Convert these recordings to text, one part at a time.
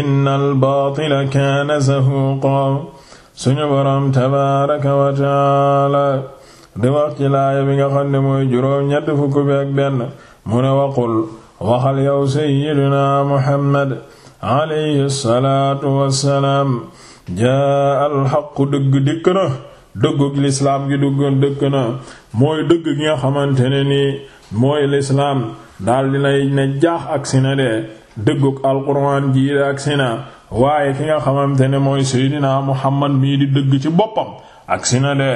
innal baatila kaana zahuuqa suñu boroom tabaaraka wa taala di wax ci laaya bi nga xam ne mooy juróom ñett fukk bi ak benn mu ne waqul waxal yow sayyidina muhammad alayhi salaatu wassalaam jaa alxaqu dëgg dikk na dëggug lislaam gi duggoon dëkk na mooy dëgg gi nga xamante ne nii mooy lislaam daal dinay ne jaax ak si na de dëggug alquran jii ak si na waaye ki nga xamante ne mooy seydinaa muhammad mii di dëgg ci boppam ak si na de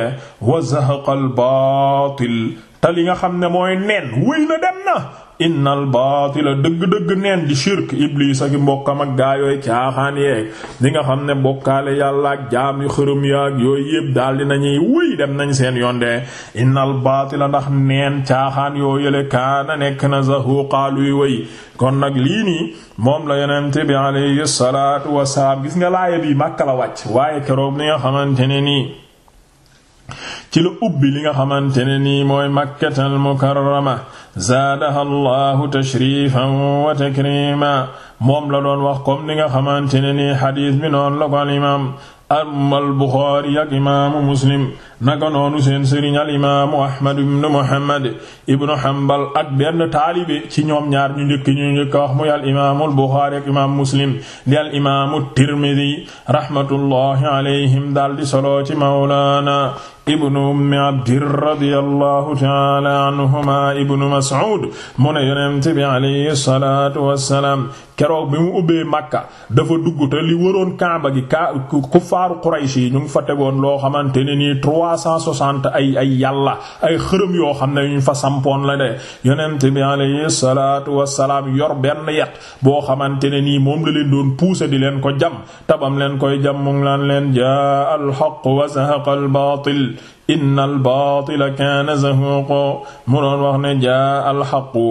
wa zahaqal baatil te li nga xam ne mooy neen wéy na dem na innal baatila dëgg-dëgg neen di shirk iblis ak mbokkam ak gaayooy caaxaan yeeg li nga xam ne bokkaale yàlla ak jaam yu xërëm yaak yooyu yépp daal di nañuy wuy dem nañ seen yoon de innal baatila ndax neen caaxaan yoo yële kaana nekk na zahuqa luy wëy kon nag lii nii moom la yonent bi alayhi salaatu wasalaam gis nga laaya bi Makka la wàcc waaye keroog ni nga xamante ne nii ci la ubbi li nga xamante ne nii mooy makkatal mukarrama zaadaha allahu tashrifan wa takrima moom la doon wax comme ni nga xamante ne nii xadiis bi noonu la ko al imaam amma al buxaari ak imaamu muslim naka noonu seen sëriñ al imaamu ahmad ibnu muhammad ibnu hanbal ak benn taalibe ci ñoom ñaar ñu njëkk ñu njëkk wax muy al imaamu al buxaari ak imaam muslim di al imaamu tirmidi rahmatullahi alayhim daal di solo ci mawlaana ibnu ummi abdir radiyallahu taala anhuma ibnu mas'ud mu ne yonent bi alayhi salaatu wassalaam keroog bi mu ubbee makka dafa dugg te li waroon kaaba gi ka kuffaaru Quraysh yi ñu ngi fa tegoon loo xamante ne nii trois cent soixante ay ay yàlla ay xërëm yoo xam ne ñu fa sampoon la de yonent bi alayhi salaatu wassalaam yor benn yat boo xamante ne nii moom la leen doon pousser di leen ko jam tabam leen koy jam mu ngi leen jaa al haqq wa zahaqa al baatil inna albaatila kaana zahuuqa mu doon wax ne jaa alxaqu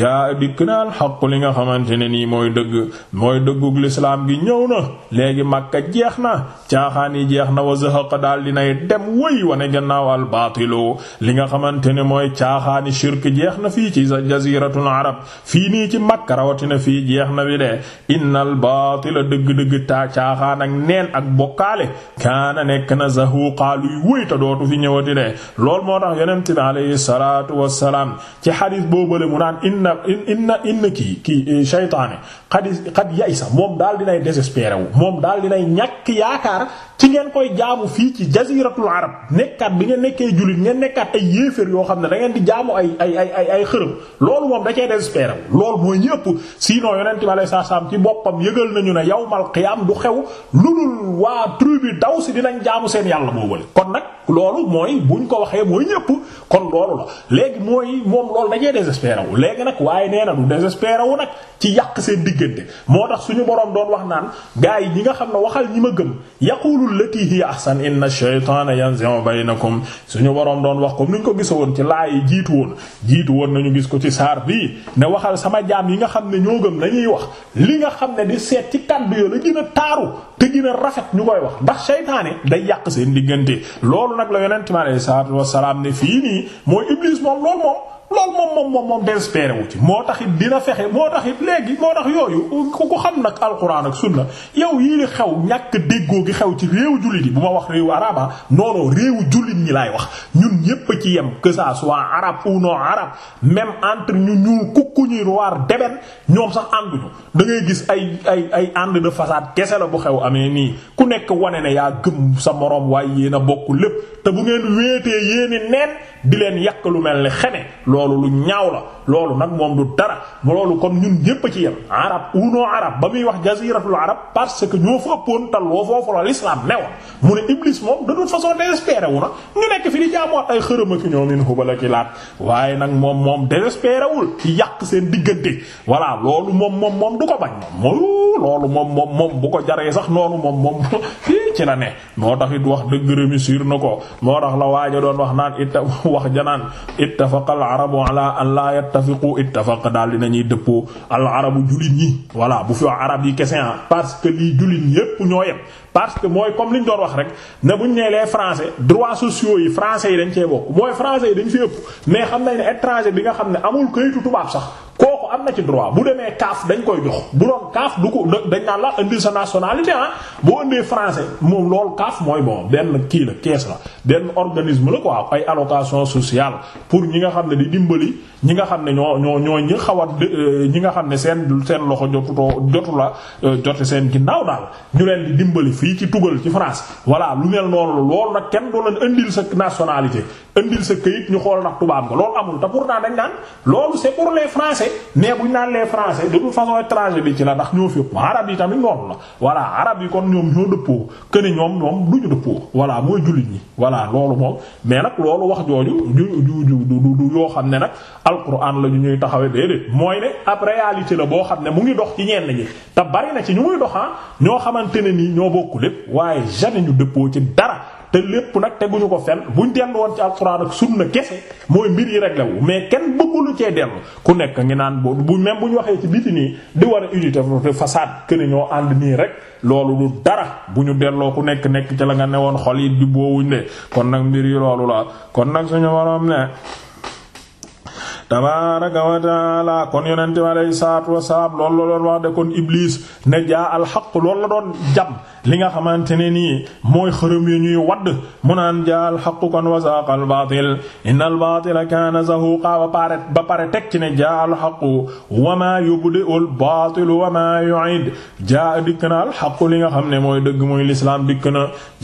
jaa dikk na alxaqu li nga xamante ne nii mooy dëgg mooy dëggug lislaam gi ñëw na léegi màkka jeex na caaxaan yi jeex na wa zahaqa daal dinay dem wëy wane gannaaw albaatilu li nga xamante ne mooy caaxaani shirk jeex na fii ci jaziratul arab fii nii ci makka rawatina fii jeex na bi de innal baatila dëgg-dëgg taa caaxaan ak neen ak bokkaale kaana nekk na zahuqaa luy wéy ta dootu fi ñëwati de loolu moo tax yonent bi alayhi salaatu wassalaam ci xadis boobale mu naan inna inna inna kii kii eh, shaytaane xadis xad yay sax moom daal dinay désespéré wu moom daal dinay ñàkk yaakaar ci ngeen koy jaamu fii ci jaziratul arab nekkaat bi ngeen nekkee jullit ngeen nekkaat ay yéeféer yoo xam ne da ngeen di jaamu ay ay ay ay xërëm loolu moom da cee désespéré loolu mooy ñëpp sinon yonent bi alayhi salaam ci boppam yëgal nañu ne yawmal qiyaam du xew lu dul waa tribu daw si dinañ jaamu seen yàlla boobale kon nag loolu mooy buñ ko waxee mooy ñëpp kon loolu la léegi mooy moom loolu da cee désespéré wu léegi nag waaye nee na du désespéré wu nag ci yàq seen diggante moo tax suñu boroom doon wax naan gaa yi ñi nga xam ne waxal ñi ma gëm yaqulu allati hiya ahsan inna shaytaana yanzi'u baynakum suñu waroon doon wax ko ni ñu ko gisa woon ci laay yi jiitu woon jiitu woon nañu gis ko ci saar bii ne waxal sama jaam yi nga xam ne ñoo gëm nañuy wax li nga xam ne di seet ci kàddu yo la gën a taaru te gën a rafet ñu koy wax ndax seytaane day yàq seen diggante loolu nag la yonent mi alayhi salaatu wassalaam ne fii nii mooy Iblis moom loolu moom loolu moom moom moom moom désespéré wu ci moo tax it dina fexe moo tax it léegi moo tax yooyu ku ko xam nag alxuraan ak sunna yow yii li xew ñàkk déggoo gi xew ci réew jullit yi bu ma wax réewu araba ah, non non réewu jullit ñi laay wax ñun ñépp ci yem que ça soit arabe ou non arabe même entre ñu ñuul kukku ñuy noir deben ñoom sax ànduñu da ngay gis ay ay ay ànd de façade kese la bu xew amee nii ku nekk wane ne yaa gëm sa moroom waaye yéen a bokk lépp te bu ngeen wéetee yéeni neen di leen yàq lu mel ni xeme loolu lu ñaaw la loolu nag moom du dara loolu kon ñun ñépp ci yem arab uno arab ba muy wax jaziratul arab parce que ñoo fa ëppoon tal woo foofu la l'islam newoon mu ne iblis moom de toute façon désespéré wu na ñu nekk fi di jaamu ay xërëm ak ñoom in hubal ak laat waaye nag moom moom désespéré wul ci yàq seen diggante voilà loolu moom moom moom du ko bañ moom loolu moom moom moom bu ko jaree sax noonu moom moom ci la ne moo tax it wax dëgg réussir na ko moo tax la waaja doon wax naan itta wax janaan ittafaqa al arabu ala an la yattafiqu ittafaq daal dinañuy dëppoo al arabu jullit ñi voilà bu fi wax arab yi kese ah parce que lii jullit ñépp ñoo yem parce que mooy comme li ñu doon wax rek ne bu ñu nee les français droits sociaux yi français yi dañ cee bokk mooy français yi dañ fi ëpp mais xam nañ ne étranger bi nga xam ne amul kayitu tubaab sax kooku am na ci droit bu demee kaaf dañ koy jox bu doon kaaf du ko dañ naan la indil sa nationalité ah boo indee français moom loolu kaaf mooy bon benn kii la kees la benn organisme la quoi ay allocation sociale pour ñi nga xam ne di dimbali ñi nga xam ne ñoo ñoo ñoo ñi xaw a euh, ñi nga xam ne seen seen loxo jotutoo jotu la euh, jote seen ginnaaw daal ñu leen di dimbali fii ci tugal ci France voilà lu mel noonu loolu nag kenn doo leen indil sa nationalité indil sa këyit ñu xool ndax tubaab nga loolu amul te pourtant dañ naan loolu c'est pour les français mais buñ naan les français de toute façon étranger bi ci la ndax ñoo fépp arab yi tamit noonu la voilà arab yi kon ñoom ñoo dëppoo que ne ñoom ñoom duñu dëppoo voilà mooy jullit ñi voilà loolu moom mais nag loolu wax jooju ju ju ju du yoo xam ne nag alquran la ñu ñuy taxawee déedéet mooy ne ab réalité la boo xam ne mu ngi dox ci ñenn ñi te bari na ci ñu muy doxaa ah, ñoo xamante ne nii ñoo bokk lépp waaye jamais ñu dëppoo ci dara te lépp nag teguñu ko fenn buñ dellu woon ci alxuraan ak sunna kese mooy mbir yi rek la wu mais kenn bëggulu cee dellu ku nekk ngi naan boobu bu même bu ñu waxee ci biti nii di war a unité de façade que ne ñoo ànd nii rek loolu lu dara bu ñu delloo ku nekk nekk ca la nga newoon xol yi di boowuñ de kon nag mbir yi loolu la kon nag suñu waroom ne tabaaraka wa taala kon yonente bi alayhi salaatu wasalaam loolu la doon wax de kon Iblis ne jaa alxaq loolu la doon jam li nga xamante ne nii mooy xërëm yi ñuy wadd mu naan jaa alxaq kon wa zaaqa albaatil inna albaatila kaana zahuuqa ba pare ba pare teg ci ne jaa alxaq wa maa yubdi'u albaatil wa maa yu'id jaa dikk na alxaq li nga xam ne mooy dëgg mooy lislaam dikk na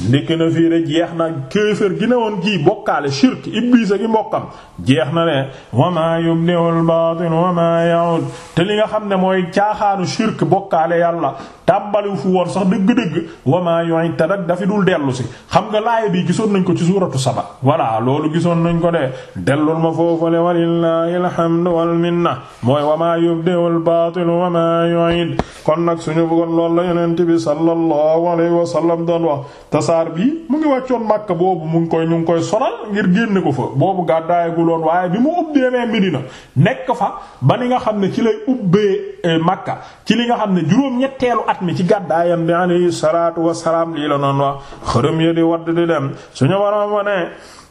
ndekk na fii de jeex na kéefër gi ne woon gii bokkaale shirk iblis ak i mbokkam jeex na ne wa maa yubdi'ul baatil wa maa ya'ud te li nga xam ne mooy caaxaanu shirk bokkaale yàlla tàmbaliwu fu woon sax dëgg-dëgg wa maa yu'id te nag dafi dul dellu si xam nga laaya bi gisoon nañ ko ci suuratu saba voilà loolu gisoon nañ ko de dellul ma foofale walillahi alhamdu wal minna mooy wa maa yubdi'ul baatil wa maa yu'id kon nag suñu bëggoon loolu la yonent bi sallallahu alayhi wa sallam doon wax tasaar bi mu ngi wàccoon Makka boobu mu ngi koy ñu ngi koy sonal ngir génne ko fa boobu gàddaayaguloon waaye bi mu ubbee mee Medina nekk fa ba ni nga xam ne ci lay ubbee eh, Makka ci li nga xam ne juróom-ñetteelu at mi ci gàddaayam bi alayhi salaatu wa salaam lii la noonu wax xërëm ya di wadd di dem suñu waroon wa ne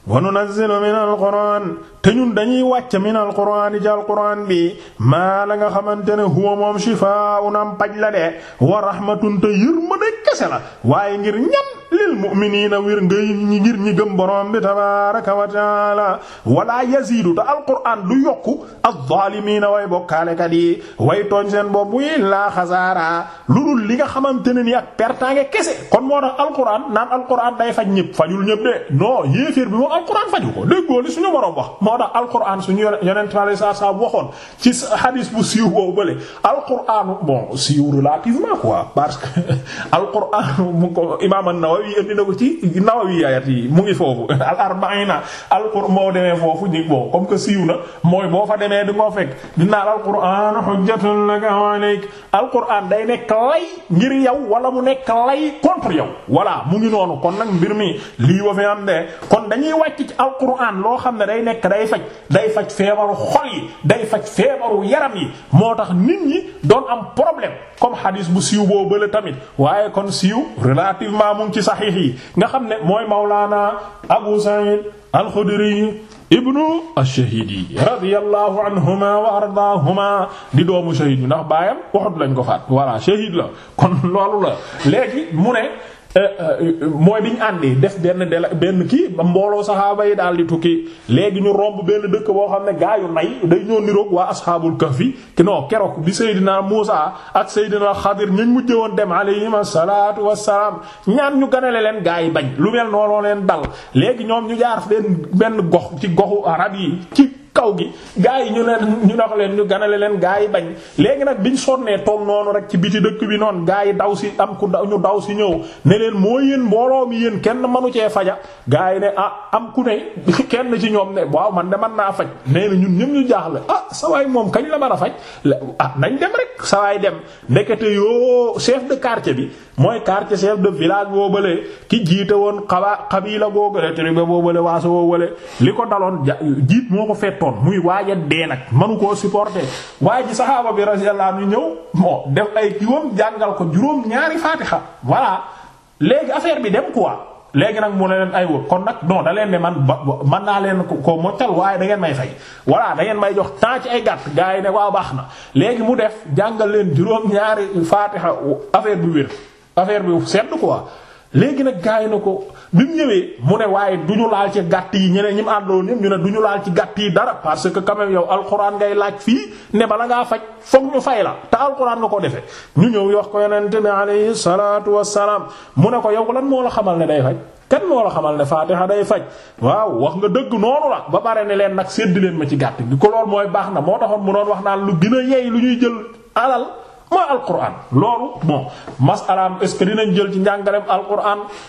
wa nunazzilu min alquran te ñun dañuy wàcc min alquran ci alquran bi maa la nga xamante ne huwa moom shifaa'un am paj la de wa rahmatun te yërmande kese la waaye ngir ñam lil mu'minina wir ngay ñi ngir ñi gëm borom bi tabaaraka wa taala wala yaziidu te alquran du yokku az-zaalimiina way bokkaalekat yi way tooñ seen bopp yi laa xasaara lu dul li nga xamante ne ni ak pertange kese kon moo tax alquran naan alquran day faj ñëpp fajul ñëpp de non yéeféer bi moom alquran faju ko déggoo li suñu borom wax moo tax alquran suñu yonent ma sa sa waxoon ci hadis bu siiw boobu bële alquran bon siiw relativement quoi parce que alquran mu ko imaam an-Nawawi indi na ko ci Nawawi ayat yi mu ngi foofu al arba'ina alquran moo demee foofu ñu bon comme que siiw na mooy boo fa demee di nga fekk dina alquran hujjatun laka wa alayk alquran day nekk lay ngir yow wala mu nekk lay contre yow voilà mu ngi noonu kon nag mbir mi lii wa fi am de kon dañuy wàcc ci alquran loo xam ne day nekk day faj day faj feebaru xol yi day faj feebaru yaram yi moo tax nit ñi doon am problème comme hadis bu siiw boo bële tamit waaye kon siiw relativement mu ci saxiix yi nga xam ne mooy Mawlaana Abu Sa'id al-Xudri ibnu ash-Shahidi radiyallahu anhuma wa ardaahuma di doomu shahid bi ndax baayam Uhud lañ ko faat voilà shahid la kon loolu la léegi mu ne Euh, euh, mooy bi ñu àndee def benn dela benn kii ba mbooloo saxaaba yi daal di tukki léegi ñu romb benn dëkk boo xam ne gaa yu nay day ñoo niroog waa asxaabul kahfi non keroog bi Seydina Muusa ak Seydina Xadir ñu mujj woon dem alayhim asalaatu wasalaam ñaan ñu ganale leen gaa yi bañ lu mel noonu leen dal léegi ñoom ñu jaar benn benn gox ci goxu arab yi ci kaw gi gaa yi ñu ne ñu dox leen ñu ganale leen gaa yi bañ léegi nag biñ sonnee toog noonu rek ci biti dëkk bi noonu gaa yi daw si am ku ñu daw si ñëw ne leen moo yéen mbooloo mi yéen kenn manu cee faja gaa yi ne ah am ku ne kenn ci ñoom ne waaw man de man naa faj nee na ñun ñëpp ñu jaaxle ah sawaay moom kañ la mën a faj ah nañ dem rek sawaay dem ndekete yoo chef de quartier bi mooy quartier chef de village boobale ki jiite woon xaba xabila googale tribe boobale waaso boobale li ko daloon jiit moo ko fettoon muy waaja dee nag manu koo supporter waaye ji saxaaba bi radiyallahu anhu ñëw moo def ay kiwam jàngal ko juróom ñaari faatixa voilà léegi affaire bi dem quoi léegi nag mu ne leen ay wut kon nag non da leen ne man ba man naa leen ko moccal waaye da ngeen may fay voilà da ngeen may jox temps ci ay gàtt gars yi ne waaw baax na léegi mu def jàngal leen juróom-ñaari faatiha affaire bi wér affaire bi sedd quoi léegi nag gars yi na ko bi mu ñëwee mu ne waaye du ñu laal ci gàtt yi ñeneen ñi mu àndoon ñëpp ñu ne du ñu laal ci gàtt yi dara parce que quand même yow alxuraan ngay laaj fii ne bala ngaa faj foog ñu fay la te alxuraan nga ko defee ñu ñëw yox ko yonent bi alayhi salaatu wassalaam mu ne ko yow lan moo la xamal ne day faj kenn moo la xamal ne faatiha day faj waaw wax nga dëgg noonu la ba pare ne leen nag sédd leen ma ci gàtt gi ko lool mooy baax na moo taxoon mu doon wax naan lu gën a yey lu ñuy jël alal mooy alquran loolu bon masalaam est-ce que dinañ jël ci njàngaleem alquran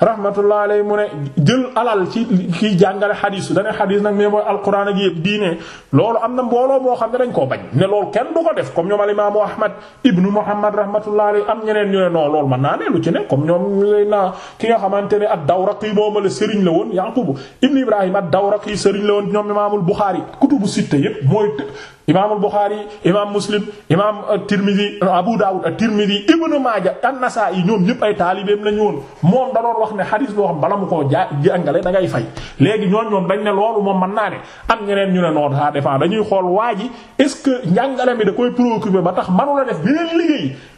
rahmatullah alayhi mu ne jël alal ci kiy jàngale xadiis su dane xadiis nag mais mooy alquran ak yëpp diine loolu am na mbooloo moo xam ne dañ koo bañ ne loolu kenn du ko def comme ñoom al imaamu ahmad ibnu muhammad rahmatullah alayhi am ñeneen ñu ne non loolu mën naa ne lu ci ne comme ñoom na ki nga xamante ne ad-dawraqi mooma la sëriñ la woon yaqub ibnu ibrahim ad-dawraqi sëriñ la woon ñoom imaamul buxaari kutubu sitta yëpp mooy imaamul Buxaari imaam Muslim imaam Tirmidi Abu Daawud Tirmidi Ibnu Maaja An-Nasaa'i ñoom ñëpp ay taalibeem lañu woon moom da doon wax ne xadiis boo xam bala mu koo jaa jàngale da ngay fay léegi ñooñ ñoom dañ ne loolu moom mën naa ne am ñeneen ñu ne noonu ça dépend dañuy xool waa ji est-ce que njàngale mi da koy préoccupé ba tax mënu la def beneen liggéey